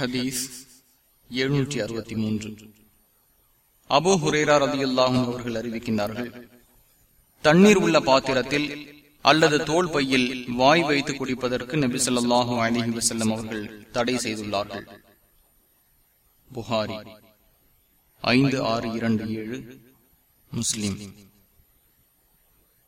ஹதீஸ் எழுநூற்றி அறுபத்தி மூன்று. அபோ ஹுரேரார் ரதியுல்லாஹும் அவர்கள் அறிவிக்கின்றார்கள் தண்ணீர் உள்ள பாத்திரத்தில் அல்லது தோல் பையில் வாய் வைத்து குடிப்பதற்கு நபி சொல்லாஹு அலிஹி வசல்லம் அவர்கள் தடை செய்துள்ளார்கள். புகாரி ஐந்து ஆறு இரண்டு ஏழு முஸ்லிம்.